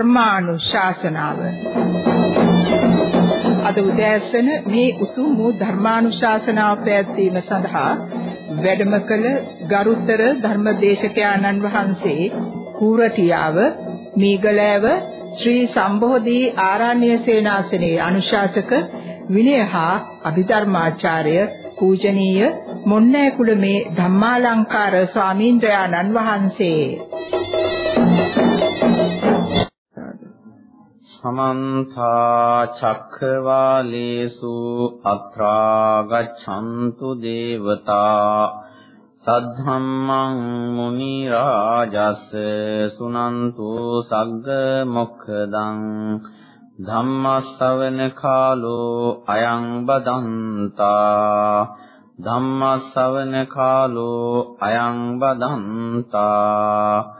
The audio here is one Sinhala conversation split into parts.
ධර්මානුශාසනාව. අද උදෑසන මේ උතුම් වූ ධර්මානුශාසනාව පැවැත්වීම සඳහා වැඩම කළ ගරුතර ධර්මදේශකයාණන් වහන්සේ කූරටියාව මීගලෑව ශ්‍රී සම්බෝධි ආරණ්‍ය සේනාසනයේ අනුශාසක විනය හා අභිධර්මාචාර්ය පූජනීය මොන්නෑකුළුමේ ධම්මාලංකාර ස්වාමීන්ද්‍රයාණන් වහන්සේ සමන්ත චක්ඛවාලේසු අත්‍රා ගච්ඡන්තු දේවතා සද්ධම්මං මුනි රාජස් සුනන්තු සග්ග මොක්ඛදං ධම්මස්සවන කාලෝ අයං බදන්තා ධම්මස්සවන කාලෝ අයං බදන්තා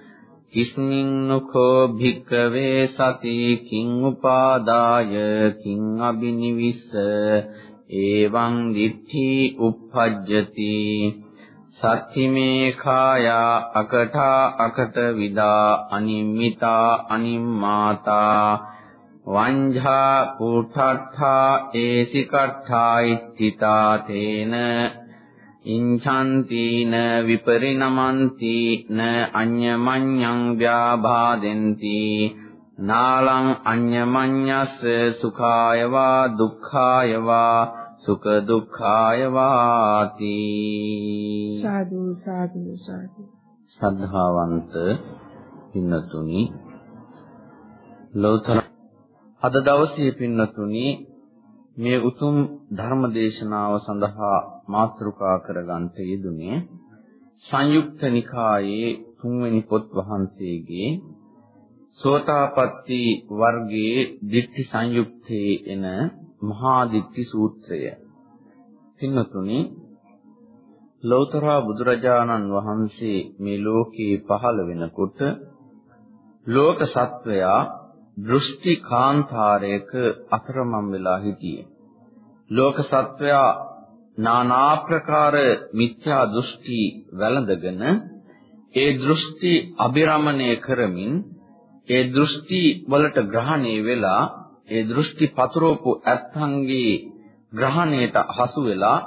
කිස්මින් නුඛෝ භික්කවේ සති කිං උපාදාය කිං අබිනිවිස්ස එවං දිට්ඨි uppajjati සත්‍තිමේ කායා අකඨා අකට විදා අනිම්මිතා අනිම්මාතා. වංජා කුඨට්ඨා ඒසිකට්ඨා ඉත්තිතා තේන ඉංඡන්තින විපරිණමන්ති න අඤ්ඤමඤ්ඤං ව්‍යාබාදෙන්ති නාලං අඤ්ඤමඤ්ඤස්ස සුඛාය වා දුක්ඛාය වා සුඛ දුක්ඛාය වාති සාදු සාදු සාදු. ශ්‍රද්ධාවන්ත පින්නතුනි ලෝතර අද දවසේ පින්නතුනි මේ උතුම් ධර්ම දේශනාව සඳහා මාතෘකා කරගන්ට යෙදුනේ සංයුක්ත නිකායේ තුන්වෙනි පොත් වහන්සේගේ සෝතාපට්ටි වර්ගයේ ditthi සංයුක්තේ එන මහා දිට්ඨි සූත්‍රය. පින්නතුනි ලෞතර බුදුරජාණන් වහන්සේ මේ ලෝකේ පහළ වෙනකොට ලෝක සත්වයා දෘෂ්ටි කාන්තාරයක අතරමං වෙලා හිටියේ. ලෝක සත්වයා নানা ප්‍රකාර මිත්‍යා දෘෂ්ටි වැළඳගෙන ඒ දෘෂ්ටි අබිරමණය කරමින් ඒ දෘෂ්ටි වලට ග්‍රහණය වෙලා ඒ දෘෂ්ටි පතුරවපු ඇත්තන්ගේ ග්‍රහණයට හසු වෙලා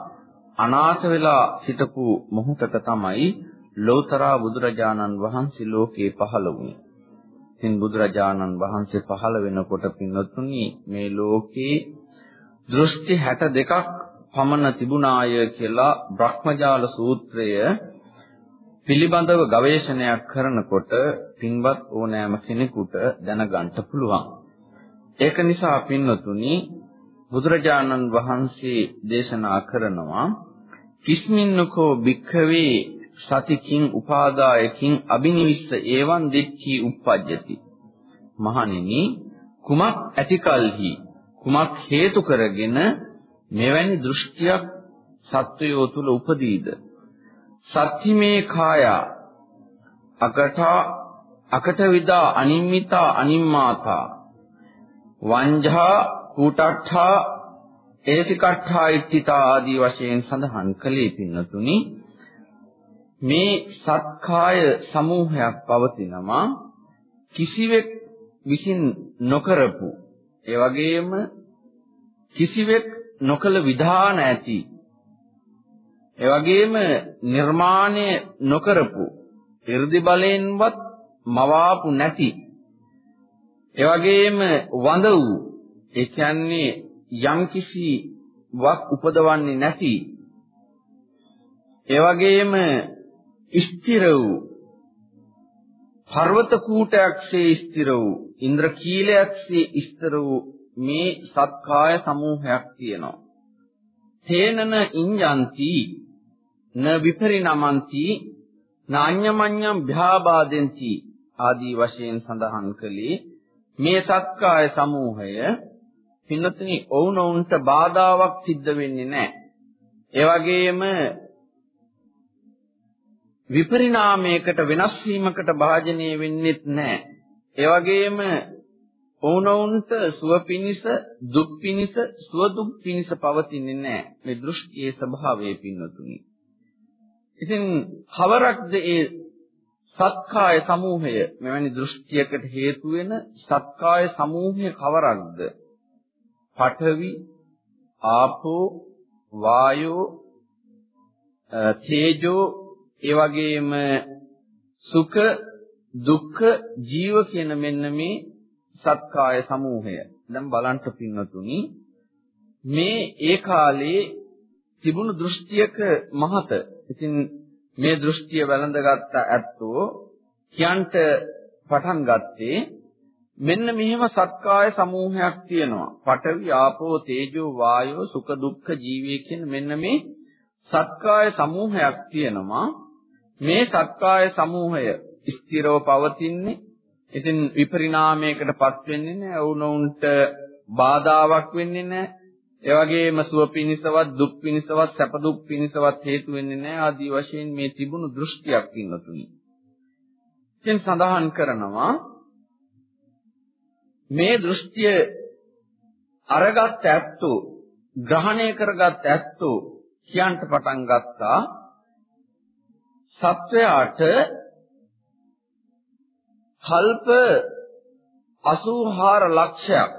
අනාථ වෙලා සිටපු මොහොතක තමයි ලෝතර බුදුරජාණන් වහන්සේ ලෝකේ පහළ වුණේ. ඉතින් බුදුරජාණන් වහන්සේ පහළ වෙනකොට පින්වත්නි මේ ලෝකේ දෘෂ්ටි 62ක් පමණ තිබුණාය කියලා බ්‍රහ්මජාල සූත්‍රය පිළිබඳව ගවේෂණයක් කරනකොට පින්වත් ඕනෑම කෙනෙකුට දැනගන්න පුළුවන්. ඒක නිසා පින්වතුනි බුදුරජාණන් වහන්සේ දේශනා කරනවා කිස්මින්නකෝ භික්ඛවේ සතිකින් උපාදායකින් අබිනිවිස්ස ඒවං දිච්චි uppajjati මහණෙනි කුමක් ඇතිකල්හි කුමක් හේතු කරගෙන මෙවැනි දෘෂ්ටියක් සත්වයෝ තුල උපදීද? සත්‍තිමේ කායා අකඨා අකට විදා අනිම්මිතා අනිම්මාතා වංජා කූටට්ඨා ඒසිකට්ඨා ඉත්තිතා ආදී වශයෙන් සඳහන් කළේ පින්නතුනි. මේ සත්කාය සමූහයක් පවතිනවා. කිසිවෙක් විසින් නොකරපු ඒ වගේම කිසිවෙක් නොකල විධාන ඇති. ඒ වගේම නිර්මාණය නොකරපු 이르දි බලයෙන්වත් මවාපු නැති. ඒ වගේම වඳ වූ ඒ කියන්නේ යම්කිසි වක් උපදවන්නේ නැති. ඒ වගේම ස්ථිර වූ පර්වත කූටයක්සේ ස්ථිර වූ ඉන්ද්‍ර කීලයක්සේ ස්ථිර වූ මේ සත්කාය සමූහයක් තියෙනවා තේනන ඉඤ්ඤන්ති න විපරිණමಂತಿ නාඤ්ඤමඤ්ඤම් භ්‍යාබාදෙන්ති ආදී වශයෙන් සඳහන් කළේ මේ සක්කාය සමූහය පින්නතුනි ඔවුනොවුන්ට බාධාවක් සිද්ධ වෙන්නේ නැහැ. ඒ වගේම විපරිණාමයකට වෙනස් වීමකට භාජනය වෙන්නේත් නැහැ. ඒ වගේම ඔවුනොවුන්ට සුව පිනිස දුක් පිනිස සුව දුක් පිනිස පවතින්නේ නැහැ. මේ දෘෂ්ටියේ ස්වභාවය පින්නතුනි. ඉතින් කවරක්ද ඒ සත්කාය සමූහය මෙවැනි දෘෂ්ටියකට හේතු වෙන සත්කාය සමූහය කවරක්ද? පඨවි, ආපෝ, වායෝ, තේජෝ, ඒ වගේම සුඛ, දුක්ඛ, ජීව කියන මෙන්න මේ සත්කාය සමූහය. දැන් බලන්න පින්නතුනි මේ ඒ කාලේ තිබුණු දෘෂ්ටියක මහත. ඉතින් මේ දෘෂ්ටිය වැළඳගත් ඇත්තෝ කියන්ට පටන් ගත්තේ මෙන්න මෙහෙම සත්කාය සමූහයක් තියෙනවා. පඨවි, ආපෝ, තේජෝ, වායෝ, සුඛ, දුක්ඛ, ජීවය කියන මෙන්න මේ සත්කාය සමූහයක් තියෙනවා. මේ සත්කාය සමූහය ස්ථිරව පවතින්නේ. ඉතින් විපරිණාමයකටපත් වෙන්නේ නැහැ. වුණොන්ට බාධාවක් වෙන්නේ නැහැ. ඒ වගේම සුව පිනිසවත් දුක් පිනිසවත් සැප දුක් පිනිසවත් හේතු වෙන්නේ නැහැ ආදී වශයෙන් මේ තිබුණු දෘෂ්ටියක් ඉන්නතුනි. දැන් සඳහන් කරනවා මේ දෘෂ්ටිය අරගත් ඇත්තෝ ග්‍රහණය කරගත් ඇත්තෝ කියන්ට පටන් ගත්තා සත්වයාට කල්ප 84 ලක්ෂයක්.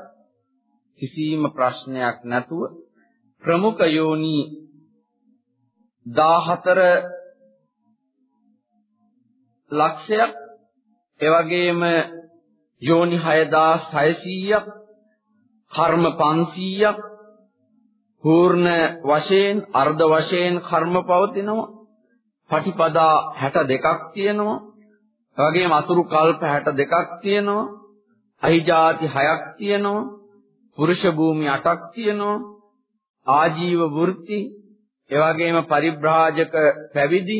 කිසිම ප්‍රශ්නයක් නැතුව ප්‍රමුඛ යෝනි 14 ලක්ෂයක්. ඒ වගේම යෝනි 6600ක් කර්ම 500ක් පූර්ණ වශයෙන් අර්ධ වශයෙන් කර්ම පවතිනවා. පටිපදා 62ක් තියෙනවා. ඒ වගේම අසුරු කල්ප 62ක් තියෙනවා. අහිජාති 6ක් තියෙනවා. පුරුෂ භූමි 8ක් තියෙනවා. ආජීව වෘත්ති ඒ වගේම පරිබ්‍රාජක පැවිදි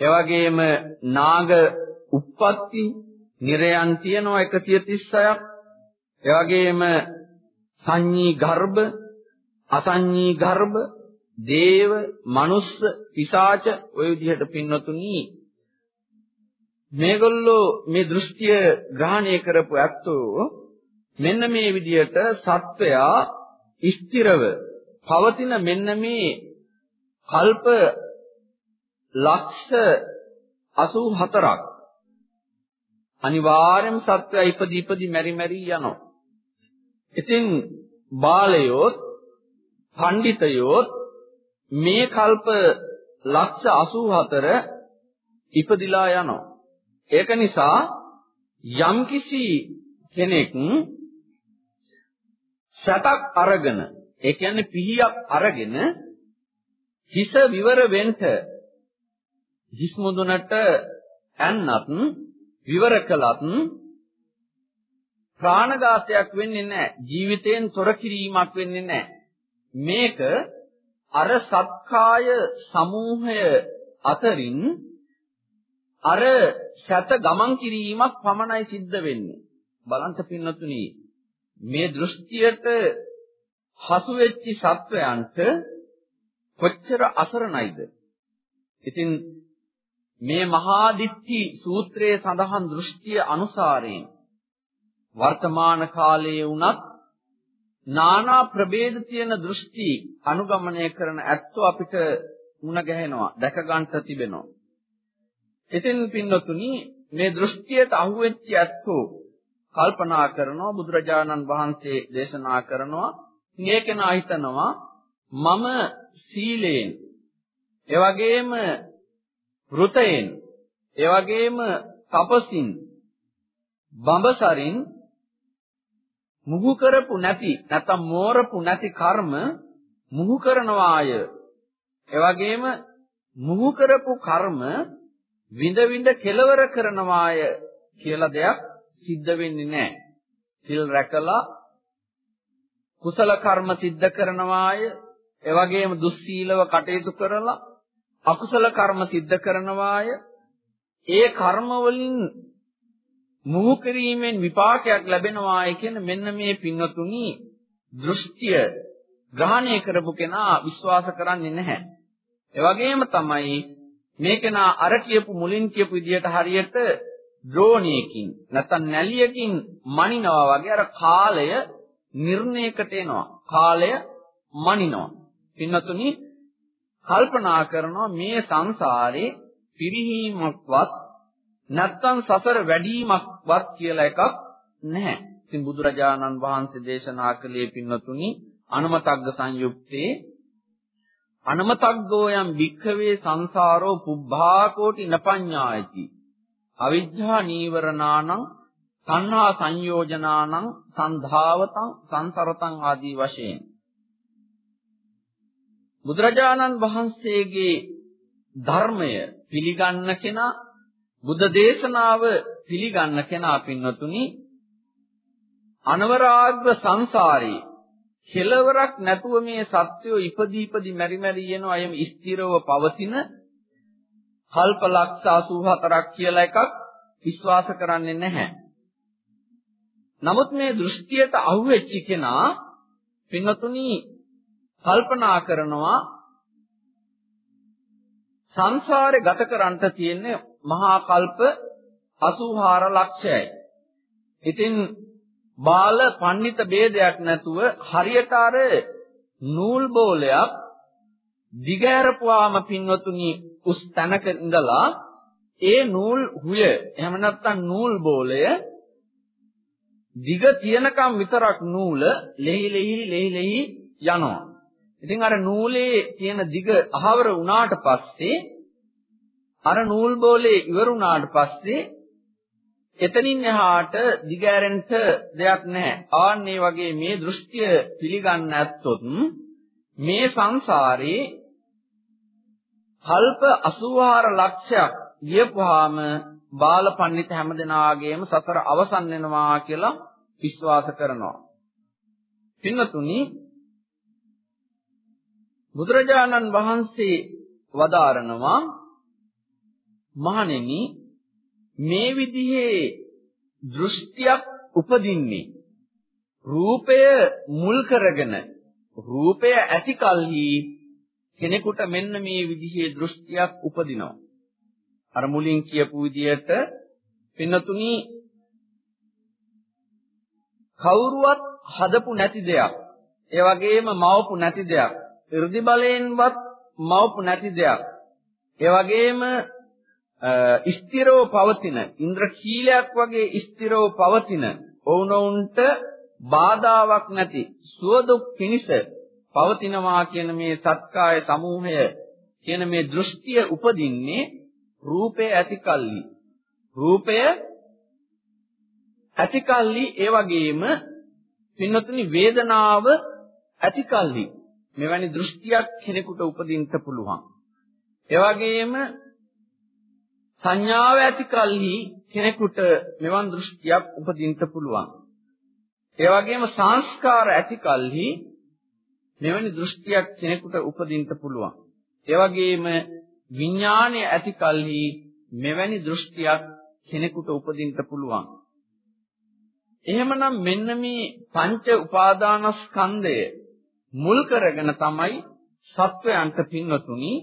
ඒ වගේම නාග උප්පත්ති නිරයන් තියෙනවා 136ක් ඒ වගේම සංඤී ගර්භ අසංඤී ගර්භ දේව මනුස්ස පිසාච ඔය විදිහට පින්නතුනි. මේගොල්ලෝ මේ දෘෂ්ටිය ග්‍රහණය කරපු ඇත්තෝ මෙන්න මේ විදිහට සත්වයා ස්ථිරව පවතින මෙන්න මේ කල්ප ලක්ෂ 84ක් අනිවාර්යයෙන්ම සත්වයා ඉපදි ඉපදි මෙරි මෙරි යනවා. ඉතින් බාලයෝත් පඬිතයෝත් මේ කල්ප ලක්ෂ 84 ඉපදිලා යනවා. ඒක නිසා යම්කිසි කෙනෙක් සතක් අරගෙන ඒ කියන්නේ පිහියක් අරගෙන හිස විවර වෙන්න හිස් මුදුනට ඇන්නත් විවර කළත් ප්‍රාණඝාතයක් වෙන්නේ නැහැ. ජීවිතයෙන් තොර කිරීමක් වෙන්නේ නැහැ. මේක අර සත්කාය සමූහය අතරින් අර සත ගමන් කිරීමක් පමණයි සිද්ධ වෙන්නේ බලන්න පින්නතුනි මේ දෘෂ්ටියට හසු වෙච්ච සත්වයන්ට කොච්චර අසරණයිද ඉතින් මේ මහා දිට්ඨි සූත්‍රයේ සඳහන් දෘෂ්ටිය අනුසාරයෙන් වර්තමාන කාලයේ වුණත් නානා ප්‍රභේද තියෙන දෘෂ්ටි අනුගමනය කරන ඇත්තෝ අපිට මුණ ගැහෙනවා දැක ගන්නට තිබෙනවා. ඉතින් පින්නතුනි මේ දෘෂ්ටියට අහුවෙච්ච ඇත්තෝ කල්පනා කරනවා බුදුරජාණන් වහන්සේ දේශනා කරනවා. මේ කෙනා හිතනවා මම සීලයෙන් ඒ වගේම වෘතයෙන් ඒ වගේම තපසින් බඹසරින් මුහු කරපු නැති නැත්නම් මෝරපු නැති කර්ම මුහු කරනවාය. ඒ වගේම මුහු කරපු කර්ම විඳ විඳ කෙලවර කරනවාය කියලා දෙයක් සිද්ධ වෙන්නේ නැහැ. සිල් රැකලා කුසල කර්ම සිද්ධ කරනවාය ඒ වගේම දුස්සීලව කටයුතු කරලා අකුසල කර්ම සිද්ධ කරනවාය ඒ කර්ම වලින් මුහු කිරීමෙන් විපාකයක් ලැබෙනවායි කියන මෙන්න මේ පින්වතුනි දෘෂ්ටිය ග්‍රහණය කරපු කෙනා විශ්වාස කරන්නේ නැහැ. ඒ වගේම තමයි මේ කෙනා අර කියපු මුලින් කියපු විදිහට හරියට ද්‍රෝණියකින් නැත්නම් නැලියකින් මනිනවා වගේ අර කාලය නිර්ණයකට එනවා. කාලය මනිනවා. පින්නතුනි කල්පනා කරනවා මේ සංසාරේ පිරිහීමක්වත් නැත්නම් සසර වැඩිවීමක්වත් කියලා එකක් නැහැ. ඉතින් බුදුරජාණන් වහන්සේ දේශනා කළේ පින්නතුනි අනුමතග්ග සංයුක්තේ අනමතග්ගෝයම් භික්ඛවේ සංසාරෝ පුබ්බා කෝටි නපඤ්ඤායති. අවිජ්ජා නීවරණානං තණ්හා සංයෝජනානං සන්ධාවතං සංසරතං ආදී වශයෙන්. බුදුරජාණන් වහන්සේගේ ධර්මය පිළිගන්න කෙනා බුද්ධ දේශනාව පිළිගන්න කෙනා පින්වතුනි අනවරාග්‍ර සංසාරේ කෙලවරක් නැතුව මේ සත්‍යෝ ඉපදී ඉපදී මෙරි මෙරි යනවා එම් ස්ථිරව පවතින කල්ප ලක්ෂ 84ක් කියලා එකක් විශ්වාස කරන්නේ නැහැ. නමුත් මේ දෘෂ්ටියට අහුවෙච්ච කෙනා පින්වතුනි කල්පනා කරනවා සංසාරේ ගත කරන්ට තියෙන්නේ මහා කල්ප 84 ලක්ෂයයි. ඉතින් බාල පඬිත ભેදයක් නැතුව හරියට අර නූල් බෝලයක් දිගහැරපුවාම පින්වතුනි උස් තැනක ඉඳලා ඒ නූල් හුය එහෙම නැත්නම් නූල් බෝලය දිග තියනකම් විතරක් නූල ලෙහි ලෙහි ලෙහි ලෙහි යනවා. ඉතින් අර නූලේ තියෙන දිග අහවර වුණාට පස්සේ අර නූල් බෝලේ ඉවර වුණාට පස්සේ එතනින් එහාට දිගෑරෙන්න දෙයක් නැහැ. ආන්නේ වගේ මේ දෘෂ්ටිය පිළිගන්න ඇත්තොත් මේ සංසාරේ කල්ප 84 ලක්ෂයක් ගියපුවාම බාල පඬිත හැමදෙනාගේම සතර අවසන් වෙනවා කියලා විශ්වාස කරනවා. පින්වතුනි බුදුරජාණන් වහන්සේ වදාරනවා මහණෙනි මේ විදිහේ දෘෂ්ටියක් උපදින්නේ රූපය මුල් කරගෙන රූපය ඇති කලෙහි කෙනෙකුට මෙන්න මේ විදිහේ දෘෂ්ටියක් උපදිනවා. අර මුලින් කියපු විදිහට පින්නතුණි කවුරුවත් හදපු නැති දෙයක්. ඒ වගේම මවපු නැති දෙයක්. 이르දි බලයෙන්වත් මවපු නැති දෙයක්. ඒ වගේම ස්ථිරව පවතින ඉන්ද්‍රකීලයක් වගේ ස්ථිරව පවතින ඔවුනොවුන්ට බාධාවක් නැති සුවදුක් පිනිස පවතිනවා කියන මේ සත්කාය සමූහය කියන මේ දෘෂ්ටිය උපදින්නේ රූපය ඇතිකල්ලි රූපය ඇතිකල්ලි ඒ වගේම පින්නතුනි වේදනාව ඇතිකල්ලි මෙවැනි දෘෂ්ටියක් කෙනෙකුට උපදින්න පුළුවන්. ඒ වගේම සංඥාව ඇතිකල්හි කෙනෙකුට මෙවන් දෘෂ්ටියක් උපදින්න පුළුවන් ඒ වගේම සංස්කාර ඇතිකල්හි මෙවැනි දෘෂ්ටියක් කෙනෙකුට උපදින්න පුළුවන්. ඒ වගේම විඥාණය ඇති කලෙහි මෙවැනි දෘෂ්ටියක් කෙනෙකුට උපදින්න පුළුවන්. එහෙමනම් මෙන්න මේ පංච උපාදානස්කන්ධය මුල් කරගෙන තමයි සත්වයන්ට පින්වතුනි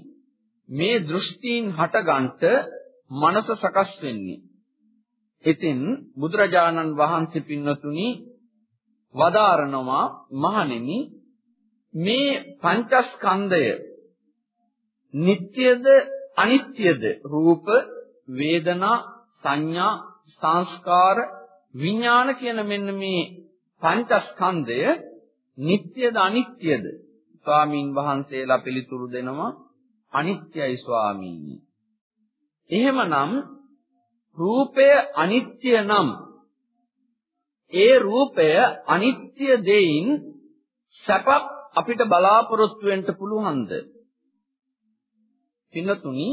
මේ දෘෂ්ටීන් හටගන්ට මනස සකස් වෙන්නේ. ඉතින් බුදුරජාණන් වහන්සේ පින්නතුනි වදාරනවා මහණෙනි මේ පංචස්කන්ධය නিত্যද අනිත්‍යද රූප වේදනා සංඥා සංස්කාර විඥාන කියන මෙන්න මේ පංචස්කන්ධය නিত্যද අනිත්‍යද ස්වාමීන් වහන්සේලා පිළිතුරු දෙනවා අනිත්‍යයි ස්වාමීනි එහෙමනම් රූපය අනිත්‍ය නම් ඒ රූපය අනිත්‍ය දෙයින් සැපක් අපිට බලාපොරොත්තු වෙන්න පුළුවන්ද? පින්නතුනි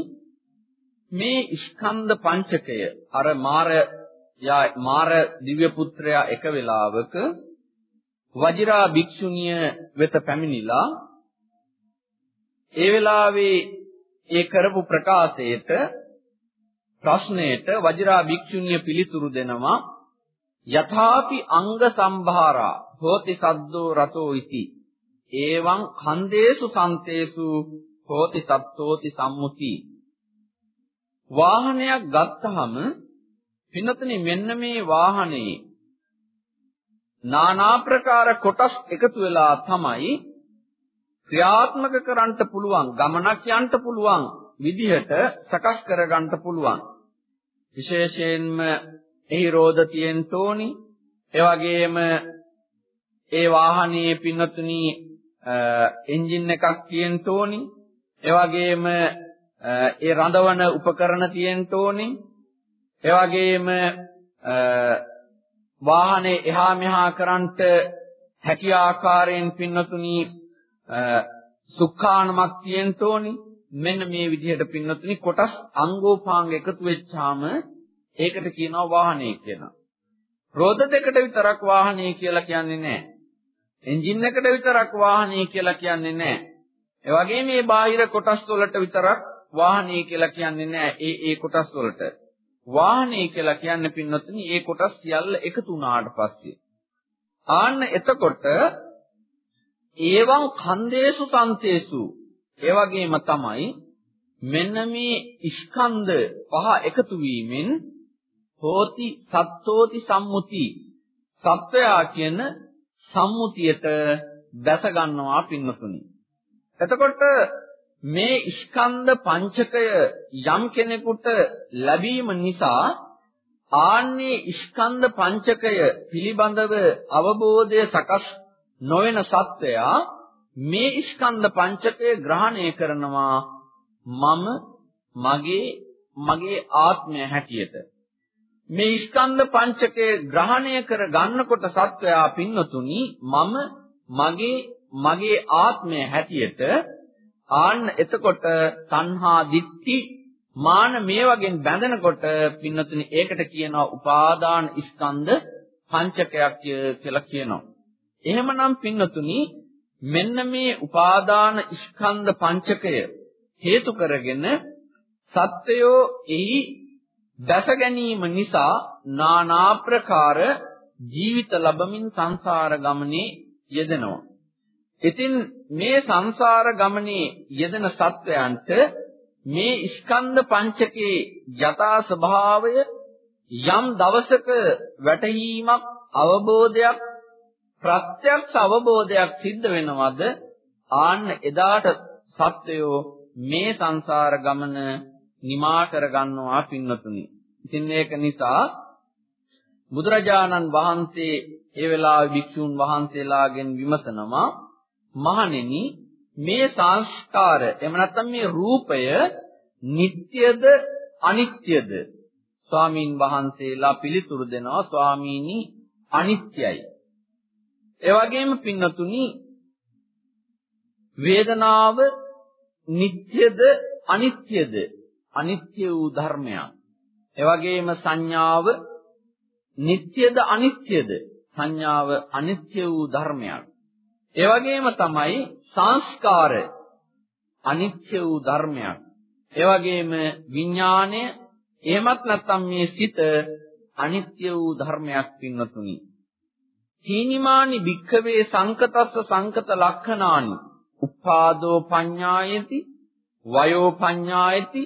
මේ ස්කන්ධ පංචකය අර මාර මාර දිව්‍ය පුත්‍රයා එක වෙලාවක වජිරා භික්ෂුණිය වෙත පැමිණිලා ඒ වෙලාවේ ඒ කරපු ප්‍රකාශයට ප්‍රශ්නයට වජිරා භික්ෂුණිය පිළිතුරු දෙනවා යථාපි අංග සම්භාරා හෝති සද්දෝ රතෝ ඉති එවං ඛන්දේසු සන්තේසු හෝති සත්තෝති සම්මුති. වාහනයක් ගත්තහම පින්නතනි මෙන්න මේ වාහනේ নানা ප්‍රකාර කොටස් එකතු වෙලා තමයි ක්‍රියාත්මක කරන්න පුළුවන් ගමනක් යන්න පුළුවන් විදිහට සකස් කරගන්න පුළුවන් විශේෂයෙන්ම එහි රෝද තියෙන්න ඕනි ඒ වගේම ඒ වාහනේ පින්නතුනි එන්ජින් එකක් තියෙන්න ඕනි ඒ වගේම ඒ රඳවන උපකරණ තියෙන්න ඕනේ. ඒ වගේම වාහනේ එහා මෙහා කරන්ට හැකි ආකාරයෙන් පින්නතුනි සුඛානමක් තියෙන්න ඕනේ. මෙන්න මේ විදිහට පින්නතුනි කොටස් අංගෝපාංග එකතු වෙච්චාම ඒකට කියනවා වාහනේ කියලා. රෝද දෙකට විතරක් වාහනේ කියලා කියන්නේ නැහැ. එන්ජින් එකට විතරක් වාහනේ කියලා කියන්නේ නැහැ. ඒ වගේම මේ බාහිර කොටස් වලට විතරක් වාහනේ කියලා කියන්නේ නැහැ ඒ ඒ කොටස් වලට. වාහනේ කියලා කියන්නේ පින්නොත්නි ඒ කොටස් සියල්ල එකතු වුණාට පස්සේ. ආන්න එතකොට ඒවං ඛන්දේසු තන්තේසු ඒ වගේම තමයි මෙන්න මේ ස්කන්ධ පහ එකතු වීමෙන් හෝති සත්තෝති සම්මුති සත්වයා කියන සම්මුතියට දැස ගන්නවා පින්නතුනි. එතකොට මේ ස්කන්ධ පංචකය යම් කෙනෙකුට ලැබීම නිසා ආන්නේ ස්කන්ධ පංචකය පිළිබඳව අවබෝධය සකස් නොවන සත්වයා මේ ස්කන්ධ පංචකය ග්‍රහණය කරනවා මම මගේ මගේ ආත්මය හැටියට මේ ස්කන්ධ පංචකය ග්‍රහණය කර ගන්නකොට සත්වයා පින්නතුනි මම මගේ මගේ ආත්මය හැටියට ආන්න එතකොට තණ්හා දිට්ඨි මාන මේ වගේ බැඳෙනකොට පින්නතුනි ඒකට කියනවා උපාදාන ස්කන්ධ පංචකයක් කියලා කියනවා. එහෙමනම් පින්නතුනි මෙන්න මේ උපාදාන ස්කන්ධ පංචකය හේතු කරගෙන සත්වයෝ එහි දැස ගැනීම නිසා নানা ප්‍රකාර ජීවිත ලැබමින් සංසාර ගමනේ යෙදෙනවා. ඉතින් මේ සංසාර ගමනේ යෙදෙන සත්වයන්ට මේ ස්කන්ධ පංචකේ යථා ස්වභාවය යම් දවසක වැටහීමක් අවබෝධයක් ප්‍රත්‍යක්ෂ අවබෝධයක් සිද්ධ වෙනවද? ආන්න එදාට සත්වයෝ මේ සංසාර ගමන නිමා කර ගන්නවා පින්නතුනි. ඉතින් ඒක නිසා බුදුරජාණන් වහන්සේ ඒ වෙලාවේ භික්ෂුන් වහන්සේලාගෙන් විමසනවා මහණෙනි මේ සංස්කාර එහෙම නැත්නම් මේ රූපය නিত্যද අනිත්‍යද ස්වාමීන් වහන්සේලා පිළිතුරු දෙනවා ස්වාමීනි අනිත්‍යයි ඒ වගේම පින්නතුනි වේදනාව නිත්‍යද අනිත්‍යද? අනිත්‍ය වූ ධර්මයක්. ඒ වගේම සංඥාව නිත්‍යද අනිත්‍යද? සංඥාව අනිත්‍ය වූ ධර්මයක්. ඒ වගේම තමයි සංස්කාර අනිත්‍ය වූ ධර්මයක්. ඒ වගේම විඥාණය එහෙමත් නැත්නම් මේ සිත අනිත්‍ය වූ ධර්මයක් පින්නතුනි. තීනිමානි භික්ඛවේ සංකතස්ස සංකත ලක්ඛනානි. උපාදෝ පඤ්ඤායති වයෝ පඤ්ඤායති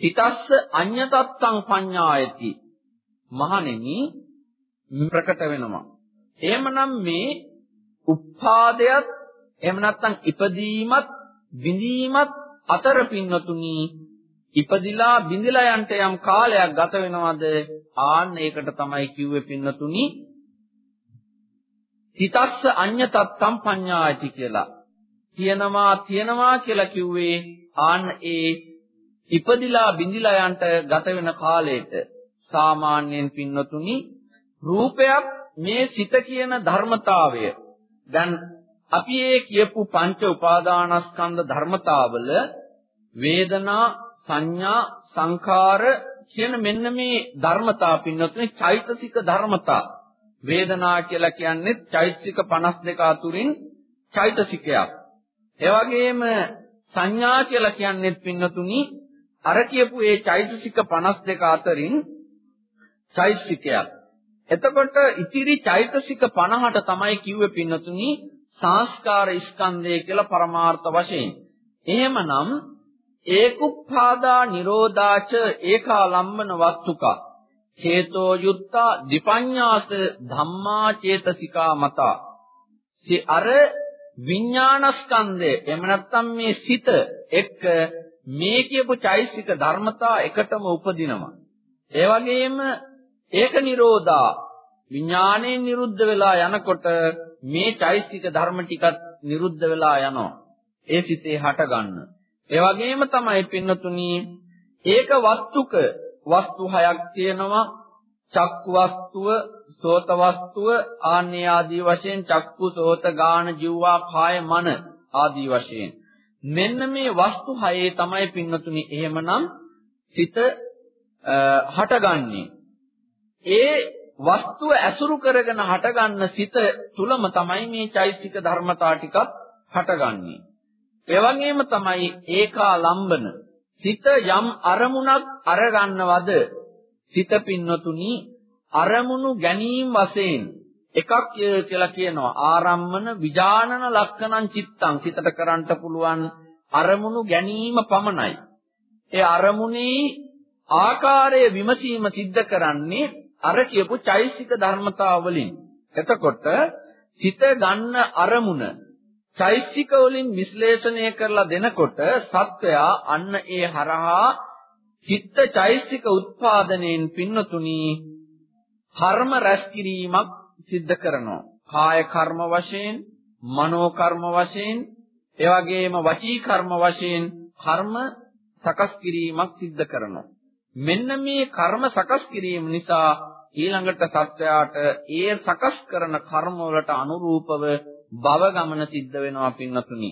හිතස්ස අඤ්ඤතත්තං පඤ්ඤායති. මහණෙනි ප්‍රකට වෙනවා. එහෙමනම් මේ උපාදයක් එහෙම නැත්නම් ඉපදීමත් බිඳීමත් අතර පින්නතුනි ඉපදිලා බිඳිලා යන්ට යම් කාලයක් ගත වෙනවද? ආන්න ඒකට තමයි කිව්වේ පින්නතුනි හිතස්ස අඤ්ඤතත්තම් පඤ්ඤායති කියලා. තියනවා තියනවා කියලා කිව්වේ ආන්න ඒ ඉපදිලා බිඳිලා යන්ට ගත වෙන කාලයට. සාමාන්‍යයෙන් පින්නතුනි රූපයක් මේ සිත කියන ධර්මතාවය. දැන් අපි ඒ කියපු පංච උපාදානස්කන්ධ ධර්මතාවල වේදනා සංඥා සංඛාර කියන මෙන්න මේ ධර්මතා පින්නතුනේ චෛතසික ධර්මතා. වේදනා කියලා කියන්නේ චෛතසික 52 අතුරින් චෛතසිකයක් ඒ වගේම සංඥා කියලා කියන්නේ පින්නතුනි අර කියපු ඒ චෛතසික 52 අතරින් චෛතසිකයක්. එතකොට ඉතිරි චෛතසික 50ට තමයි කිව්වේ පින්නතුනි සංස්කාර ස්කන්ධය කියලා පරමාර්ථ වශයෙන්. එහෙමනම් ඒකුප්පාදා නිරෝධාච ඒකාලම්බන වස්තුකා චේතෝ යුත්තා දිපඤ්ඤාස ධම්මා චේතසිකා මතා. සි අර විඥානස්කන්ධය එහෙම නැත්නම් මේ සිත එක්ක මේ කියපු චෛසික ධර්මතා එකටම උපදිනවා. ඒ වගේම ඒක නිරෝධා විඥාණයෙන් නිරුද්ධ වෙලා යනකොට මේ චෛසික ධර්ම ටිකත් නිරුද්ධ වෙලා යනවා. ඒ සිතේ හට ගන්න. ඒ වගේම තමයි පින්නතුණි ඒක වස්තුක වස්තු හයක් තියෙනවා. චක්කු වස්තුව, සෝත වස්තුව, ආන්නේ ආදී වශයෙන් චක්කු, සෝත, ගාන, ජීවා, කාය, මන ආදී වශයෙන්. මෙන්න මේ වස්තු හයේ තමයි පින්නතුනි එහෙමනම් සිත හටගන්නේ. ඒ වස්තුව ඇසුරු කරගෙන හටගන්න සිත තුලම තමයි මේ චෛතසික ධර්මතා ටිකක් හටගන්නේ. ඒ වගේම තමයි ඒකාලම්බන සිත යම් අරමුණක් අරගන්නවද සිත පින්නතුනි අරමුණු ගැනීම වශයෙන් එකක් කියලා කියනවා ආරම්මන විජානන ලක්ෂණං චිත්තං සිතට කරන්ට පුළුවන් අරමුණු ගැනීම පමණයි. ඒ අරමුණේ ආකාරය විමසීම සිද්ධ කරන්නේ අර කියපු චෛසික ධර්මතාව වලින්. එතකොට සිත ගන්න අරමුණ චෛසික වලින් විශ්ලේෂණය කරලා දෙනකොට සත්වයා අන්න ඒ හරහා චිත්ත චෛසික උත්පාදනයෙන් පින්නතුණි කර්ම රැස් කිරීමක් සිද්ධ කරනවා. කාය කර්ම වශයෙන්, මනෝ කර්ම වශයෙන්, ඒ වගේම වචී කර්ම වශයෙන් කර්ම සකස් කිරීමක් සිද්ධ කරනවා. මෙන්න මේ කර්ම සකස් කිරීම නිසා ඊළඟට සත්වයාට ඒ සකස් කරන කර්ම වලට අනුරූපව භව ගමන සිද්ධ වෙනවා පින්නතුනි.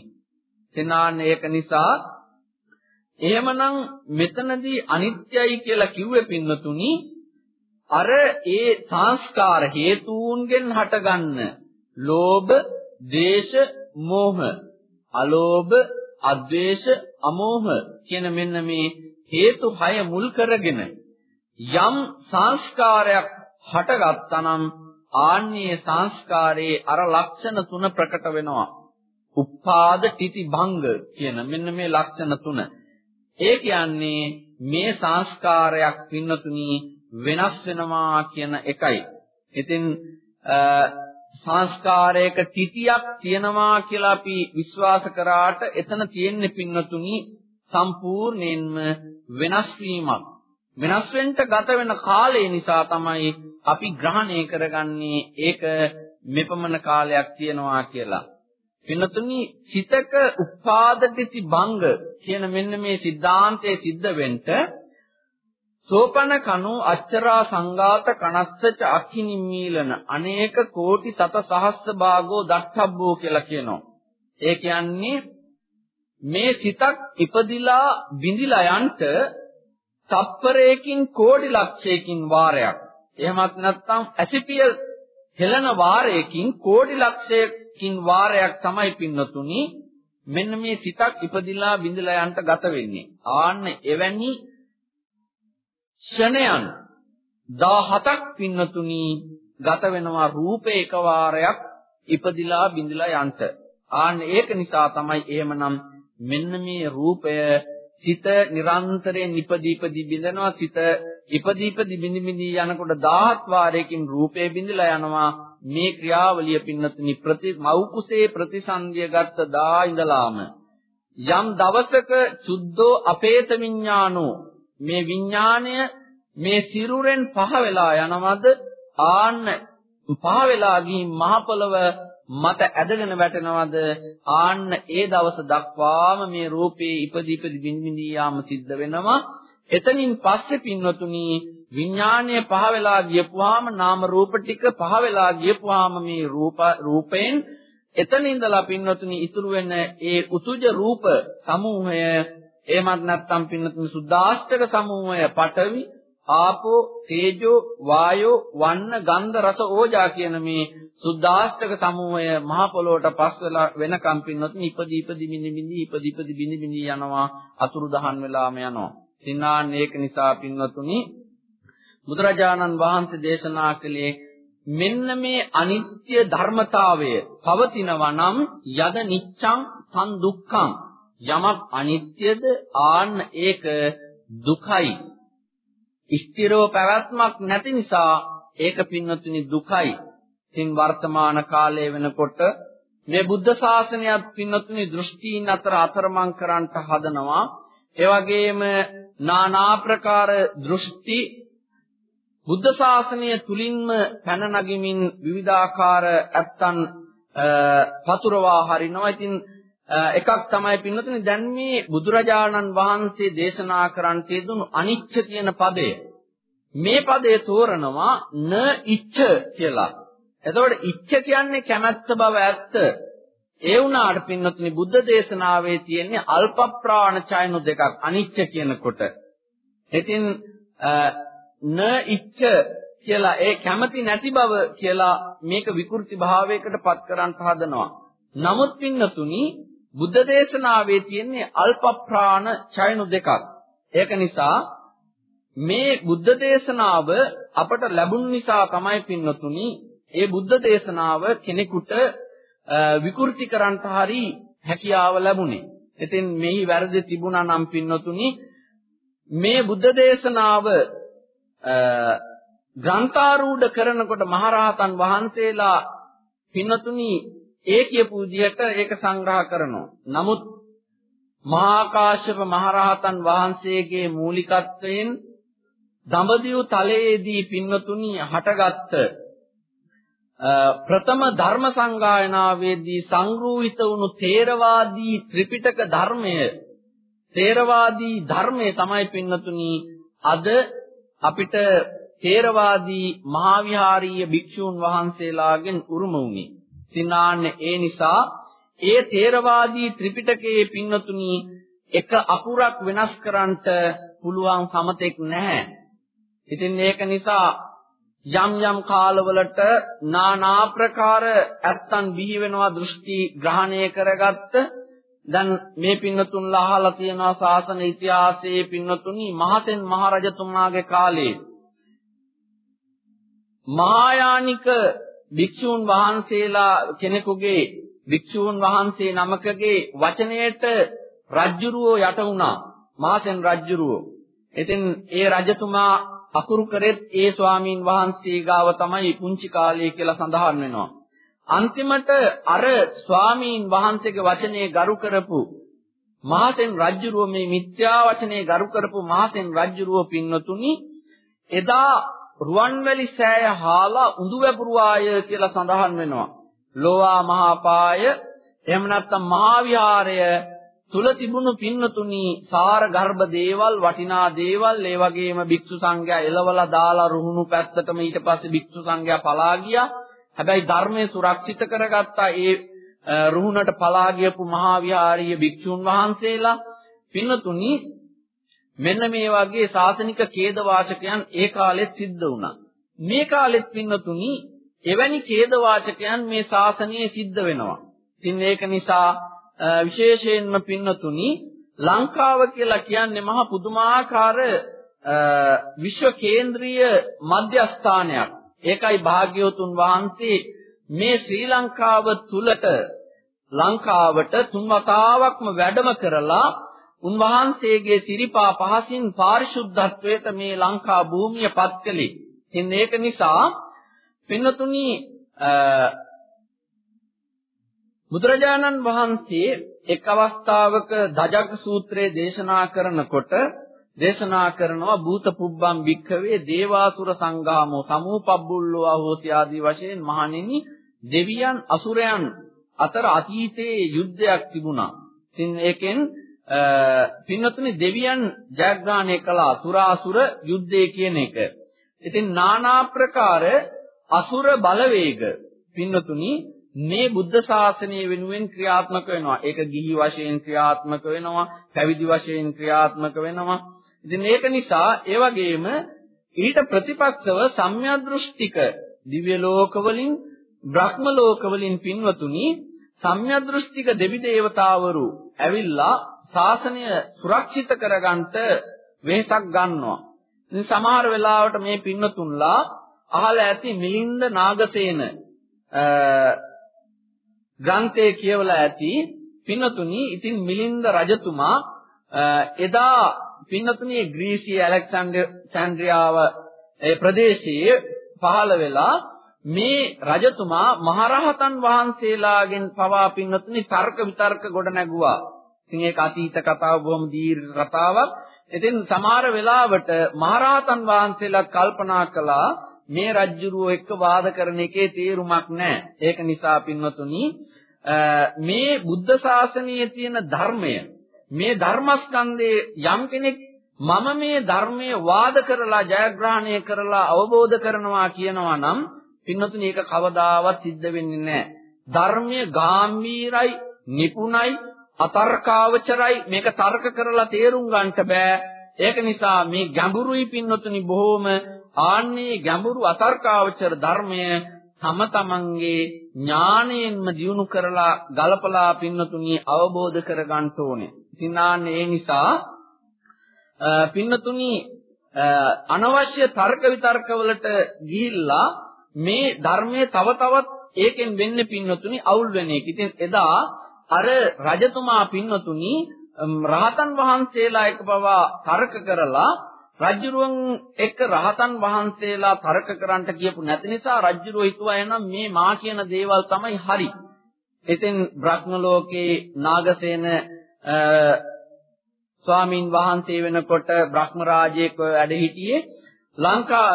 එතනාන්නේ ඒක නිසා එහෙමනම් මෙතනදී අනිත්‍යයි කියලා කිව්වේ පින්නතුනි අර ඒ සංස්කාර හේතුන්ගෙන් හටගන්න ලෝභ, දේශ, මෝහ, අලෝභ, අද්වේෂ, අමෝහ කියන මෙන්න මේ හේතු හය මුල් කරගෙන යම් සංස්කාරයක් හටගත්තනම් ආන්නේ සංස්කාරයේ අර ලක්ෂණ තුන ප්‍රකට වෙනවා. උපාද තිති භංග කියන මෙන්න මේ ලක්ෂණ තුන. ඒ කියන්නේ මේ සංස්කාරයක් පින්නතුණි වෙනස් වෙනවා කියන එකයි. ඉතින් සංස්කාරයක තිතියක් තියෙනවා කියලා අපි විශ්වාස කරාට එතන තියෙන්නේ පින්නතුණි සම්පූර්ණයෙන්ම වෙනස් වීමක්. වෙනස් වෙන්න ගත වෙන කාලය නිසා තමයි අපි ග්‍රහණය කරගන්නේ ඒක මෙපමණ කාලයක් තියනවා කියලා. වෙනතුනි සිතක උපාදිතති බංග කියන මෙන්න මේ સિદ્ધාන්තයේ සිද්ධ වෙන්න සෝපන කනෝ අච්චරා සංඝාත කනස්සච අක්ඛිනි මීලන අනේක කෝටි සත සහස්ස භාගෝ දක්ඛබ්බෝ කියලා කියනවා. ඒ කියන්නේ මේ සිතක් ඉපදිලා බිඳිලා යන්ට තප්පරයකින් කෝටි ලක්ෂයකින් වාරයක්. එහෙමත් නැත්නම් ඇසිපිය හෙළන වාරයකින් කෝටි ලක්ෂයකින් වාරයක් තමයි පින්නතුනි මෙන්න මේ සිතක් ඉපදිලා බිඳලා යන්න ගත වෙන්නේ. ආන්න එවැනි ක්ෂණයන් 17ක් පින්නතුනි ගත වෙනවා රූපේ එක වාරයක් ඉපදිලා බිඳලා යන්න. ආන්න ඒක නිසා තමයි එහෙමනම් මෙන්න මේ රූපය සිත නිරන්තරයෙන් ඉපදී ඉපදී බිඳනවා සිත ඉපදී ඉපදී බිඳි බිඳි යනකොට 17 වාරයකින් රූපේ බිඳලා යනවා. මේ ක්‍රියාවලිය පින්නතුනි ප්‍රති මෞකුසේ ප්‍රතිසන්දිය ගත්ත දා ඉඳලාම. යම් දවසක සුද්ධෝ අපේත විඥානෝ. මේ විඥාණය මේ සිරුරෙන් පහ වෙලා යනවද? ආන්න පහ වෙලා ගිහින් මහ පොළව මත ඇදගෙන වැටෙනවද? ආන්න ඒ දවස දක්වාම මේ රූපේ ඉපදි ඉපදි බින්බින්දී යාම සිද්ධ වෙනවා. එතනින් පස්සේ පින්වතුනි විඥාණය පහ වෙලා ගියපුවාම නාම රූප ටික පහ වෙලා ගියපුවාම මේ රූප රූපයෙන් එතන ඉඳලා පින්වතුනි ඉතුරු වෙන ඒ උතුජ රූප සමූහය එහෙමත් නැත්නම් පින්වතුනි සුද්දාෂ්ටක සමූහය පඨවි ආපෝ තේජෝ වායෝ වන්න ගන්ධ රස ඕජා කියන මේ සුද්ධාෂ්ටක සමූහය මහ පොළොවට පස් වෙලා වෙනකම් පින්නොත් ඉපදි ඉපදි බිනි බිනි ඉපදි ඉපදි බිනි බිනි යනවා අතුරු දහන් වෙලාම යනවා. සිනාන් ඒක නිසා පින්වතුනි බුදුරජාණන් වහන්සේ දේශනා කළේ මෙන්න මේ අනිත්‍ය ධර්මතාවය පවතිනවා නම් යද නිච්ඡං තන් දුක්ඛං. යමක් අනිත්‍යද ආන්න ඒක දුකයි. ස්ථිරව පැවැත්මක් නැති නිසා ඒක පින්වතුනි දුකයි ඉතින් වර්තමාන කාලයේ වෙනකොට මේ බුද්ධ ශාසනයත් පින්වතුනි දෘෂ්ටීන් අතර අතරමං කරන්නට හදනවා ඒ වගේම নানা ප්‍රකාර දෘෂ්ටි බුද්ධ ශාසනය තුලින්ම පැන නගිමින් විවිධාකාර ඇත්තන් පතුරවා හරිනවා. ඉතින් එකක් තමයි පින්නතුනි දැන් මේ බුදුරජාණන් වහන්සේ දේශනා කරන්න තියදුණු අනිච්ච කියන පදය. මේ පදේ තෝරනවා න ඉච්ඡ කියලා. එතකොට ඉච්ඡ කියන්නේ කැමැත්ත බව ඇත්ත. ඒ වුණාට පින්නතුනි බුද්ධ දේශනාවේ තියෙන්නේ අල්ප ප්‍රාණ ඡයනු දෙකක් අනිච්ච කියනකොට. ඉතින් න ඉච්ඡ කියලා ඒ කැමැති නැති බව කියලා මේක විකෘති භාවයකට පත් කරන්න හදනවා. නමුත් පින්නතුනි බුද්ධ දේශනාවේ තියෙන්නේ අල්ප ප්‍රාණ ඡයනු දෙකක්. ඒක නිසා මේ බුද්ධ දේශනාව අපට ලැබුණ නිසා තමයි පින්නතුනි ඒ බුද්ධ දේශනාව කෙනෙකුට විකෘති කරන්නට හරි හැකියාව ලැබුණේ. ඉතින් මෙහි වැරදි තිබුණා නම් පින්නතුනි මේ බුද්ධ දේශනාව ග්‍රන්ථාරූඪ කරනකොට මහරහතන් වහන්සේලා පින්නතුනි ඒ කියපු විදිහට ඒක සංග්‍රහ කරනවා. නමුත් මහා කාශ්‍යප මහරහතන් වහන්සේගේ මූලිකත්වයෙන් දඹදිව තලයේදී පින්නතුනි හටගත්ත ප්‍රථම ධර්ම සංගායනාවේදී සංග්‍රහීත වුණු තේරවාදී ත්‍රිපිටක ධර්මය තේරවාදී ධර්මය තමයි පින්නතුනි අද අපිට තේරවාදී මහාවිහාරීය භික්ෂූන් වහන්සේලාගෙන් උරුම වුණේ. සිනාන්නේ. ඒ නිසා ඒ තේරවාදී ත්‍රිපිටකයේ පින්නතුනි එක අකුරක් වෙනස් කරන්නට පුළුවන් සමතෙක් නැහැ. ඉතින් ඒක නිසා යම් යම් කාලවලට নানা ප්‍රකාර ඇත්තන් බිහි වෙනවා දෘෂ්ටි ග්‍රහණය කරගත්ත. දැන් මේ පින්නතුන්ලා අහලා තියෙනවා ශාසන ඉතිහාසයේ පින්නතුනි මහසෙන් මහරජතුමාගේ කාලේ. මහායානික භික්ෂූන් වහන්සේලා කෙනෙකුගේ භික්ෂූන් වහන්සේ නමකගේ වචනයට රජ්ජුරුවෝ යට වුණා මහසෙන් රජ්ජුරුවෝ. ඉතින් ඒ රජතුමා අකුරු කරෙත් ඒ ස්වාමීන් වහන්සේ ගාව තමයි පුංචි කාලයේ කියලා සඳහන් වෙනවා. අන්තිමට අර ස්වාමීන් වහන්සේගේ වචනේ ගරු කරපු මහසෙන් රජ්ජුරුව මේ මිත්‍යා වචනේ ගරු කරපු මහසෙන් රජ්ජුරුව පින්නතුනි එදා රුවන්වැලි සෑය හාලා උඳු වැපුරුවාය කියලා සඳහන් වෙනවා. ලෝවා මහපාය එහෙම නැත්නම් මහා විහාරය තුල තිබුණු පින්නතුණි සාර ගර්භ දේවල් වටිනා දේවල් ඒ වගේම භික්ෂු සංඝයා එලවලා දාලා රුහුණු පැත්තටම ඊට පස්සේ භික්ෂු සංඝයා පලා ගියා. හැබැයි ධර්මයේ සුරක්ෂිත කරගත්තා ඒ රුහුණට පලා ගියපු මහා විහාරීය භික්ෂුන් වහන්සේලා පින්නතුණි මෙන්න මේ වගේ සාසනික ඛේද වාචකයන් ඒ කාලෙත් සිද්ධ වුණා. මේ කාලෙත් පින්නතුණි එවැනි ඛේද වාචකයන් මේ ශාසනයේ සිද්ධ වෙනවා. ඉතින් ඒක නිසා විශේෂයෙන්ම පින්නතුණි ලංකාව කියලා කියන්නේ මහා පුදුමාකාර විශ්ව කේන්ද්‍රීය මධ්‍යස්ථානයක්. ඒකයි භාග්‍යවතුන් වහන්සේ මේ ශ්‍රී ලංකාව තුලට ලංකාවට තුන් වතාවක්ම වැඩම කරලා උන්වහන්සේගේ සිරිපා පහසින් පාරිශුද්ධත්වයට මේ ලංකා භූමිය පත් කළේ. ඉතින් ඒක නිසා පින්නතුණි බුදුරජාණන් වහන්සේ එක් අවස්ථාවක දජග්ග සූත්‍රයේ දේශනා කරනකොට දේශනා කරනවා භූත පුබ්බම් වික්ඛවේ දේවාසුර සංගාමෝ සමූපබ්බුල්ලෝ අහෝති ආදී වශයෙන් මහණෙනි දෙවියන් අසුරයන් අතර අතීතයේ යුද්ධයක් තිබුණා. ඉතින් ඒකෙන් පින්වත්නි දෙවියන් ජයග්‍රහණය කළ අසුරාසුර යුද්ධය කියන එක. ඉතින් নানা ප්‍රකාර අසුර බලවේග පින්වතුනි මේ බුද්ධ ශාසනය වෙනුවෙන් ක්‍රියාත්මක වෙනවා. ඒක ගිහි වශයෙන් ක්‍රියාත්මක වෙනවා, පැවිදි වශයෙන් ක්‍රියාත්මක වෙනවා. ඉතින් ඒක නිසා ඒ වගේම ඊට ප්‍රතිපක්ෂව සම්‍යදෘෂ්ටික දිව්‍ය ලෝකවලින් බ්‍රහ්ම ලෝකවලින් පින්වතුනි සම්‍යදෘෂ්ටික දෙවි දේවතාවරු ඇවිල්ලා ශාසනය සුරක්ෂිත කරගන්නට වෙහසක් ගන්නවා. ඉතින් සමහර වෙලාවට මේ පින්නතුන්ලා අහලා ඇති මිලින්ද නාගසේන ග්‍රන්ථයේ කියවලා ඇති පින්නතුනි ඉතින් මිලින්ද රජතුමා එදා පින්නතුනි ග්‍රීසිය ඇලෙක්සැන්ඩ්‍රියාව ඒ ප්‍රදේශයේ පහළ වෙලා මේ රජතුමා මහරහතන් වහන්සේලාගෙන් පවා පින්නතුනි තර්ක විතර්ක ගොඩ නැගුවා. ඉතින් ඒක අතීත කතාව බොහොම දීර්ඝ කතාවක්. ඉතින් සමහර වෙලාවට මහරහතන් වහන්සේලා කල්පනා කළා මේ රජ්ජුරුව එක්ක වාද කරන එකේ තේරුමක් නැහැ. ඒක නිසා පින්වතුනි මේ බුද්ධ ශාසනයේ තියෙන ධර්මය මේ ධර්මස්කන්ධයේ යම් කෙනෙක් මම මේ ධර්මයේ වාද කරලා ජයග්‍රහණය කරලා අවබෝධ කරනවා කියනවා නම් පින්වතුනි ඒක කවදාවත් සිද්ධ වෙන්නේ නැහැ. ධර්මයේ ගාම්භීරයි, නිපුණයි, අතර්කාවචරයි මේක තර්ක කරලා තේරුම් ගන්නට බෑ. ඒක නිසා මේ ගැඹුරුයි පින්වතුනි බොහෝම ආන්නේ ගැඹුරු අතර්කාවචර ධර්මය තම තමන්ගේ ඥාණයෙන්ම දියුණු කරලා ගලපලා පින්නතුණි අවබෝධ කරගන්න ඕනේ. ඉතින් ආන්නේ ඒ නිසා පින්නතුණි අනවශ්‍ය තර්ක විතර්ක වලට ගිහිල්ලා මේ ධර්මයේ තව තවත් ඒකෙන් වෙන්නේ පින්නතුණි අවුල් වෙන එක. ඉතින් එදා අර රජතුමා පින්නතුණි රහතන් වහන්සේලා එක පවා තර්ක කරලා රජ්ජුරුවන් එක්ක රහතන් වහන්සේලා තර්ක කරන්නට කියපු නැති නිසා රජ්ජුරුව හිතුවා එනම් මේ මා කියන දේවල් තමයි හරි. ඉතින් බ්‍රහ්ම ලෝකේ නාගසේන ස්වාමින් වහන්සේ වෙනකොට බ්‍රහ්ම රාජයෙක් වැඩ සිටියේ ලංකා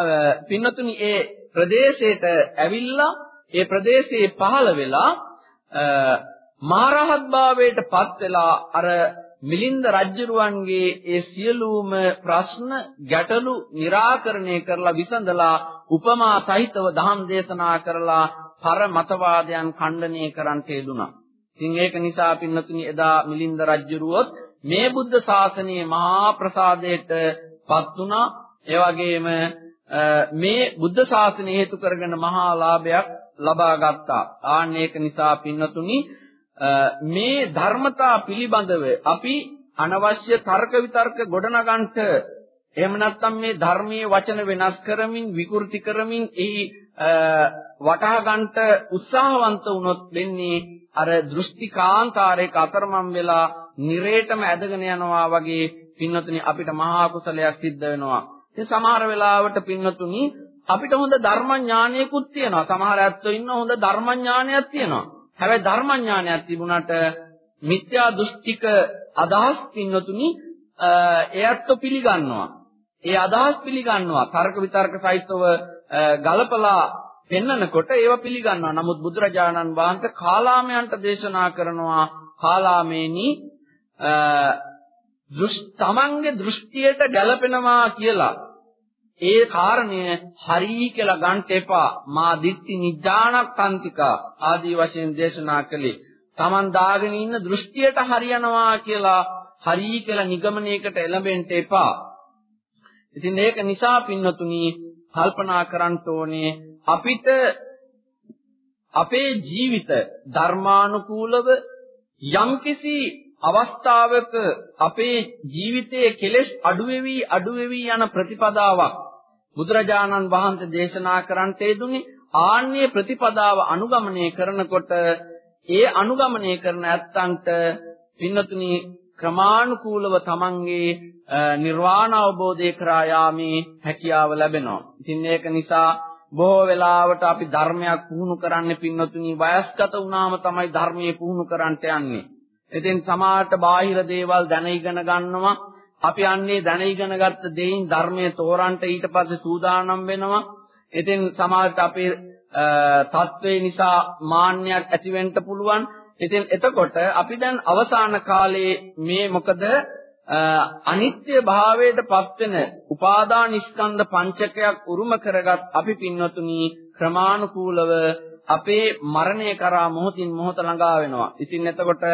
පින්නතුනි ඒ ප්‍රදේශයට ඇවිල්ලා ඒ ප්‍රදේශයේ පහළ වෙලා මහරහත් භාවයට පත් වෙලා අර මිලින්ද රජ්ජුරුවන්ගේ ඒ සියලුම ප්‍රශ්න ගැටලු निराකරණය කරලා විසඳලා උපමා සහිතව ධම් දේශනා කරලා පර මතවාදයන් ඛණ්ඩනය කරන්නට යෙදුණා. ඉතින් ඒක නිසා පින්නතුනි එදා මිලින්ද රජ්ජුරුවොත් මේ බුද්ධ ශාසනයේ මහා ප්‍රසාදයට පත් වුණා. ඒ වගේම මේ බුද්ධ ශාසනය හේතු කරගෙන මහා ලාභයක් ලබා ගත්තා. ආන්න ඒක නිසා පින්නතුනි මේ ධර්මතා පිළිබඳව අපි අනවශ්‍ය තර්ක විතර්ක ගොඩනගන්නට එහෙම නැත්නම් මේ ධර්මයේ වචන වෙනස් කරමින් විකෘති කරමින් එහි වටහා ගන්නට උත්සාහවන්ත වුණොත් වෙන්නේ අර දෘෂ්ටිකාන්තාරයක අතරමං වෙලා නිරේටම ඇදගෙන යනවා වගේ පින්නතුනි අපිට මහා කුසලයක් සිද්ධ වෙනවා. ඉතින් සමහර වෙලාවට පින්නතුනි අපිට හොඳ ධර්මඥානයකුත් තියෙනවා. සමහර ඇත්තෝ ඉන්න හොඳ ධර්මඥානයක් තියෙනවා. හැබැයි ධර්මඥානයක් තිබුණාට මිත්‍යා දෘෂ්ටික අදහස් පින්නතුනි එයත්ව පිළිගන්නවා. ඒ අදහස් පිළිගන්නවා. තර්ක විතර්ක සහිතව ගලපලා පෙන්නකොට ඒව පිළිගන්නවා. නමුත් බුදුරජාණන් වහන්සේ කාලාමයන්ට දේශනා කරනවා කාලාමේනි තමන්ගේ දෘෂ්ටියට ගැලපෙනවා කියලා ඒ කාරණය හරි කියලා ගන්න එපා. මා දිට්ඨි නිජානක්ඛන්තිකා ආදී වශයෙන් දේශනා කළේ. Taman දාගෙන ඉන්න දෘෂ්ටියට හරියනවා කියලා හරි කියලා නිගමනයකට එළඹෙන්න එපා. ඉතින් මේක නිසා පින්නතුණි කල්පනා කරන්න ඕනේ අපිට අපේ ජීවිත ධර්මානුකූලව යම්කිසි අවස්ථාවක අපේ ජීවිතයේ කෙලෙස් අඩුවෙවි අඩුවෙවි යන ප්‍රතිපදාවක් බුදුරජාණන් වහන්සේ දේශනා කරන්නට යෙදුනේ ආන්නේ ප්‍රතිපදාව අනුගමනය කරනකොට ඒ අනුගමනය කරන ඇත්තන්ට පින්නතුනි ක්‍රමානුකූලව තමන්ගේ නිර්වාණ අවබෝධය කරා යාමේ හැකියාව ලැබෙනවා. ඉතින් ඒක නිසා බොහෝ වෙලාවට අපි ධර්මයක් පුහුණු කරන්න පින්නතුනි වයස්ගත වුණාම තමයි ධර්මයේ පුහුණු කරන්නට යන්නේ. ඉතින් සමාහට බාහිර දේවල් දැන ඉගෙන ගන්නවා අපි අන්නේ දැන ඉගෙන ගත්ත දෙයින් ධර්මයේ තෝරන්ට ඊට පස්සේ සූදානම් වෙනවා. ඉතින් සමාජයට අපේ තත්ත්වේ නිසා මාන්නයක් ඇති වෙන්න පුළුවන්. ඉතින් එතකොට අපි දැන් අවසාන කාලයේ මේ මොකද අනිත්‍ය භාවයට පත්වෙන උපාදාන ස්කන්ධ පංචකයක් උරුම කරගත් අපි පින්වතුනි ක්‍රමානුකූලව අපේ මරණය කරා මොහොතින් මොහොත ළඟා වෙනවා. ඉතින් එතකොට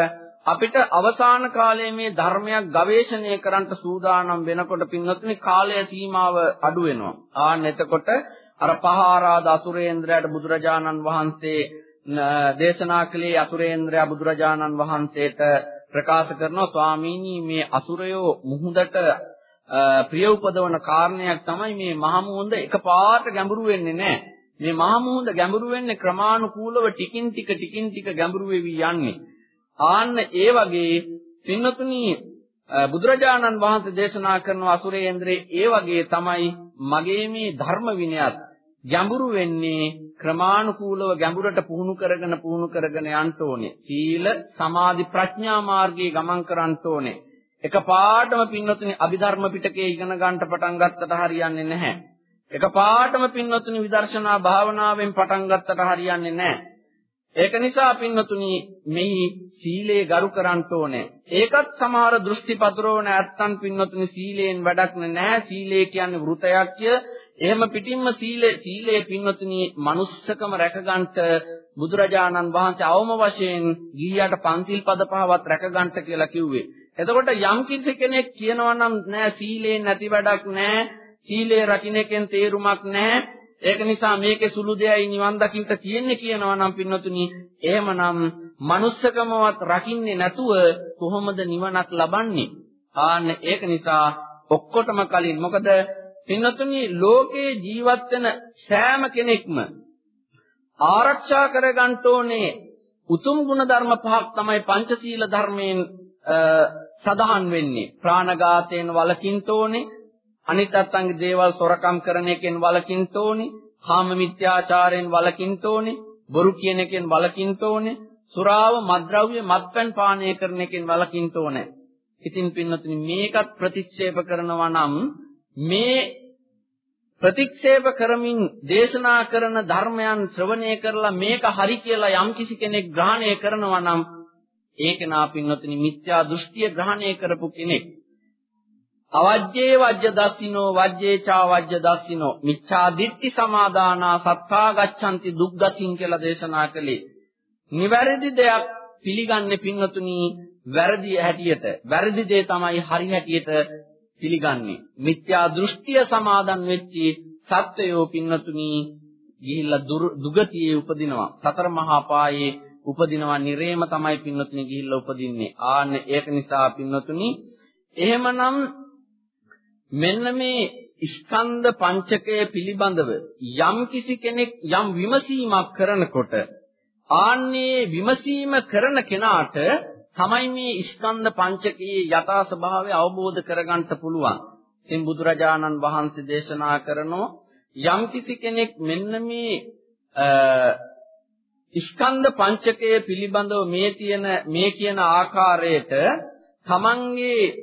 අපිට අවසාන කාලයේ මේ ධර්මයක් ගවේෂණය කරන්න සූදානම් වෙනකොට පින්වත්නි කාලය සීමාව අඩු වෙනවා. ආන්න එතකොට අර පහාරාද අසුරේන්ද්‍රයාට බුදුරජාණන් වහන්සේ දේශනා කළේ අසුරේන්ද්‍රයා බුදුරජාණන් වහන්සේට ප්‍රකාශ කරනවා ස්වාමීනි මේ අසුරයෝ මුහුදට ප්‍රිය උපදවන කාරණයක් තමයි මේ මහමුහුඳ එකපාරට ගැඹුරු වෙන්නේ නැහැ. මේ මහමුහුඳ ගැඹුරු වෙන්නේ ක්‍රමානුකූලව ටිකින් ටික ටිකින් ටික ගැඹුරු වෙවි යන්නේ. ආන්න ඒ වගේ පින්නතුණි බුදුරජාණන් වහන්සේ දේශනා කරන අසුරේන්ද්‍රේ ඒ වගේ තමයි මගේ මේ ධර්ම විනයත් ගැඹුරු වෙන්නේ ක්‍රමානුකූලව ගැඹුරට පුහුණු කරගෙන පුහුණු කරගෙන යන්න ඕනේ. සීල, සමාධි, ප්‍රඥා මාර්ගයේ ගමන් කරන්න ඕනේ. එකපාරටම පින්නතුනි අභිධර්ම පිටකේ ඉගෙන ගන්නට පටන් ගත්තට හරියන්නේ නැහැ. එකපාරටම පින්නතුනි විදර්ශනා භාවනාවෙන් පටන් ගත්තට හරියන්නේ නැහැ. ඒක නිසා පින්නතුනි මෙහි සීලේ ගරු කරන්න ඕනේ. ඒකත් සමහර දෘෂ්ටි පතරෝන ඇත්තන් පින්නතුනි සීලයෙන් වැඩක් නැහැ. සීලේ කියන්නේ වෘතයක්ය. එහෙම පිටින්ම සීලේ සීලේ පින්නතුනි manussකම රැකගන්නට බුදුරජාණන් වහන්සේ අවම වශයෙන් ගිහියට පන්තිල් පද පහවත් රැකගන්නට කියලා කිව්වේ. එතකොට යම් කිසි කෙනෙක් කියනවා නම් නෑ සීලේ නැති වැඩක් නෑ සීලේ රකින්න එකෙන් තේරුමක් නෑ ඒක නිසා මේකේ සුළු දෙයයි නිවන් දකින්න තියෙන්නේ කියනවා නම් පින්නතුනි. එහෙමනම් manussකමවත් රකින්නේ නැතුව කොහොමද නිවනක් ලබන්නේ? ආන්න ඒක නිසා ඔක්කොටම කලින් මොකද පින්නතුනි ලෝකේ ජීවත් වෙන සෑම කෙනෙක්ම ආරක්ෂා කරගන්න ඕනේ උතුම් ගුණ ධර්ම පහක් තමයි පංචශීල ධර්මයෙන් සඳහන් වෙන්නේ. ප්‍රාණඝාතයෙන් වළකින්න ඕනේ අනිත් අත්ංගේ දේවල් සොරකම් කරන එකෙන් වළකින්න ඕනේ කාම මිත්‍යාචාරයෙන් වළකින්න ඕනේ බොරු කියන එකෙන් වළකින්න ඕනේ සුරාව මත්ද්‍රව්‍ය මත්පැන් පානය කරන එකෙන් වළකින්න ඕනේ ඉතින් පින්නතුනි මේකත් ප්‍රතික්ෂේප කරනවා නම් මේ ප්‍රතික්ෂේප කරමින් දේශනා කරන ධර්මයන් ශ්‍රවණය කරලා මේක හරි කියලා යම්කිසි කෙනෙක් ග්‍රහණය කරනවා නම් ඒක නා පින්වතුනි මිත්‍යා දෘෂ්ටිය ග්‍රහණය කරපු කෙනෙක්. අවජ්ජේ වජ්‍ය දස්සිනෝ වජ්ජේ චා වජ්‍ය දස්සිනෝ මිච්ඡා දිට්ඨි සමාදානා සත්තා ගච්ඡanti දුක්ගතින් කියලා දේශනා කළේ. නිවැරදි දෙයක් පිළිගන්නේ පින්වතුනි වැරදි හැටියට. වැරදි දේ තමයි හරි හැටියට පිළිගන්නේ. මිත්‍යා දෘෂ්ටිය සමාදන් වෙච්චි සත්වයෝ පින්වතුනි ගිහිල්ලා දුගතියේ උපදිනවා. සතර මහා පායේ උපදිනවා නිරේම තමයි පින්වතුනි ගිහිල්ලා උපදින්නේ. ආන්න ඒක නිසා පින්වතුනි එහෙමනම් මෙන්න මේ ස්කන්ධ පංචකය පිළිබඳව යම් කිසි කෙනෙක් යම් විමසීමක් කරනකොට ආන්නේ විමසීම කරන කෙනාට තමයි මේ ස්කන්ධ පංචකයේ යථා ස්වභාවය අවබෝධ කරගන්න පුළුවන්. ඉතින් බුදුරජාණන් වහන්සේ දේශනා කරනෝ යම් කිසි කෙනෙක් මෙන්න මේ ස්කන්ධ පංචකය පිළිබඳව මේ තියෙන මේ කියන ආකාරයට තමන්ගේ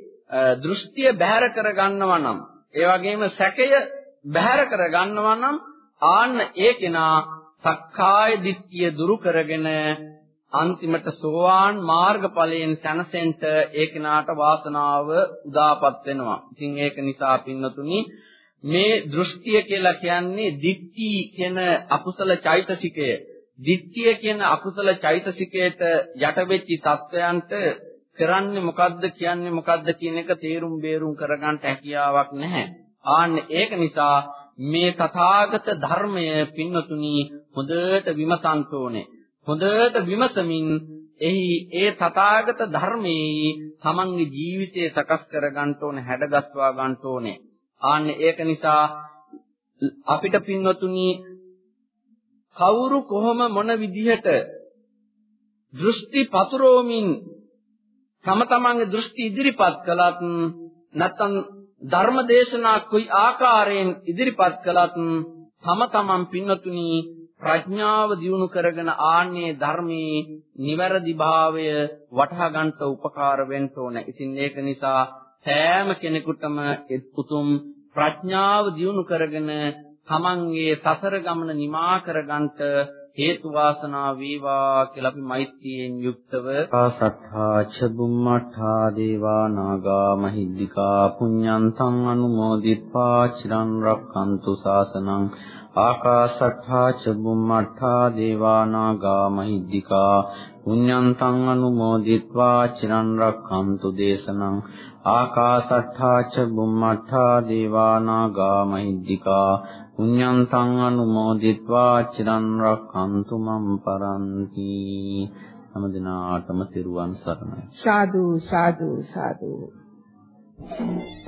දෘෂ්ටිය බැහැර කර ගන්නවා නම් ඒ වගේම සැකය බැහැර කර ගන්නවා නම් ආන්න ඒ කෙනා සක්කාය දිට්ඨිය දුරු කරගෙන අන්තිමට සෝවාන් මාර්ගඵලයෙන් සැනසෙන්න ඒ කෙනාට වාසනාව උදාපත් වෙනවා. ඉතින් ඒක නිසා පින්නතුනි මේ දෘෂ්ටිය කියලා කියන්නේ දික්ටි කියන අකුසල චෛතසිකය දිට්ඨිය කියන අකුසල චෛතසිකයට යට වෙච්ච සත්වයන්ට කරන්නේ මොකද්ද කියන්නේ මොකද්ද කියන එක තේරුම් බේරුම් කරගන්න හැකියාවක් නැහැ. ආන්න ඒක නිසා මේ තථාගත ධර්මය පින්නතුණි හොඳට විමසන්න ඕනේ. හොඳට විමසමින් එහි ඒ තථාගත ධර්මයේ තමන්ගේ ජීවිතය සකස් කරගන්න ඕනේ, හැඩගස්වා ගන්න ඕනේ. ආන්න ඒක නිසා අපිට පින්නතුණි කවුරු කොහොම මොන විදිහට දෘෂ්ටි පතුරවමින් තම තමන්ගේ දෘෂ්ටි ඉදිරිපත් කළත් නැත්නම් ධර්ම දේශනා කොයි ආකාරයෙන් ඉදිරිපත් කළත් තම තමන් පින්නතුණි ප්‍රඥාව දියුණු කරගෙන ආන්නේ ධර්මයේ නිවැරදි භාවය වටහා ගන්නට උපකාර වෙන්න ඕන. ඉතින් ඒක නිසා සෑම කෙනෙකුටම උතුම් ප්‍රඥාව දියුණු කරගෙන තමන්ගේ සසර ගමන නිමා කරගන්නට හේතු වාසනා වේවා කියලා අපි මෛත්‍රියෙන් යුක්තව ආසත්හා චබුම්මඨා දේවා නාග මහිද්దికා පුඤ්ඤන්තං අනුමෝදිත්වා චිරන් රක්칸තු සාසනං ආකාශත්හා චබුම්මඨා දේවා නාග මහිද්దికා පුඤ්ඤන්තං අනුමෝදිත්වා චිරන් රක්칸තු දේශනං ආකාශත්හා ච බුම්මඨා දේවානාගා මහිද්దికා පුඤ්ඤන්තං අනුමෝදිත්වා චිරන් රක්칸තු මම් පරන්ති හැම දිනාටම තෙරුවන් සරණයි සාදු සාදු සාදු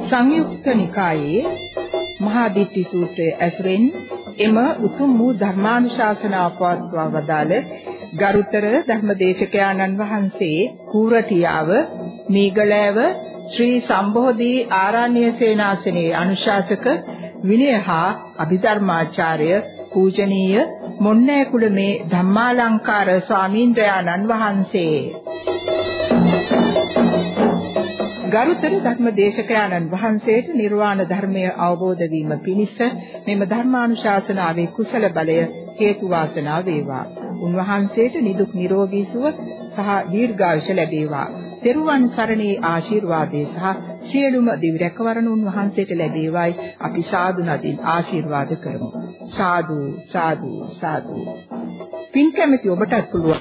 සංයුක්ත නිකායේ මහා දිට්ඨි සූත්‍රයේ ඇසුරෙන් එම උතුම් වූ ධර්මානුශාසනාව පවත්වා වදාළ ගරුතර ධර්මදේශකයාණන් වහන්සේ කූරටියාව මීගලෑව ශ්‍රී සම්බෝධි ආරණ්‍ය සේනාසනයේ අනුශාසක විනය හා අභිධර්මාචාර්ය පූජනීය මොන්නෑකුළමේ ධම්මාලංකාර ස්වාමීන්ද්‍රයාණන් වහන්සේ ගරුතර ධර්මදේශකයාණන් වහන්සේට නිර්වාණ ධර්මය අවබෝධ වීම පිණිස මෙම ධර්මානුශාසනාවේ කුසල බලය හේතු වාසනා වේවා. උන්වහන්සේට නිදුක් නිරෝගී සුව සහ දීර්ඝායුෂ ලැබේවා. තෙරුවන් සරණේ ආශිර්වාදේ සහ සියලුම දිවි රැකවරණ උන්වහන්සේට ලැබේවායි අපි සාදු නදින් ආශිර්වාද කරමු. සාදු සාදු සාදු. පින් කැමැති ඔබටත් පුළුවන්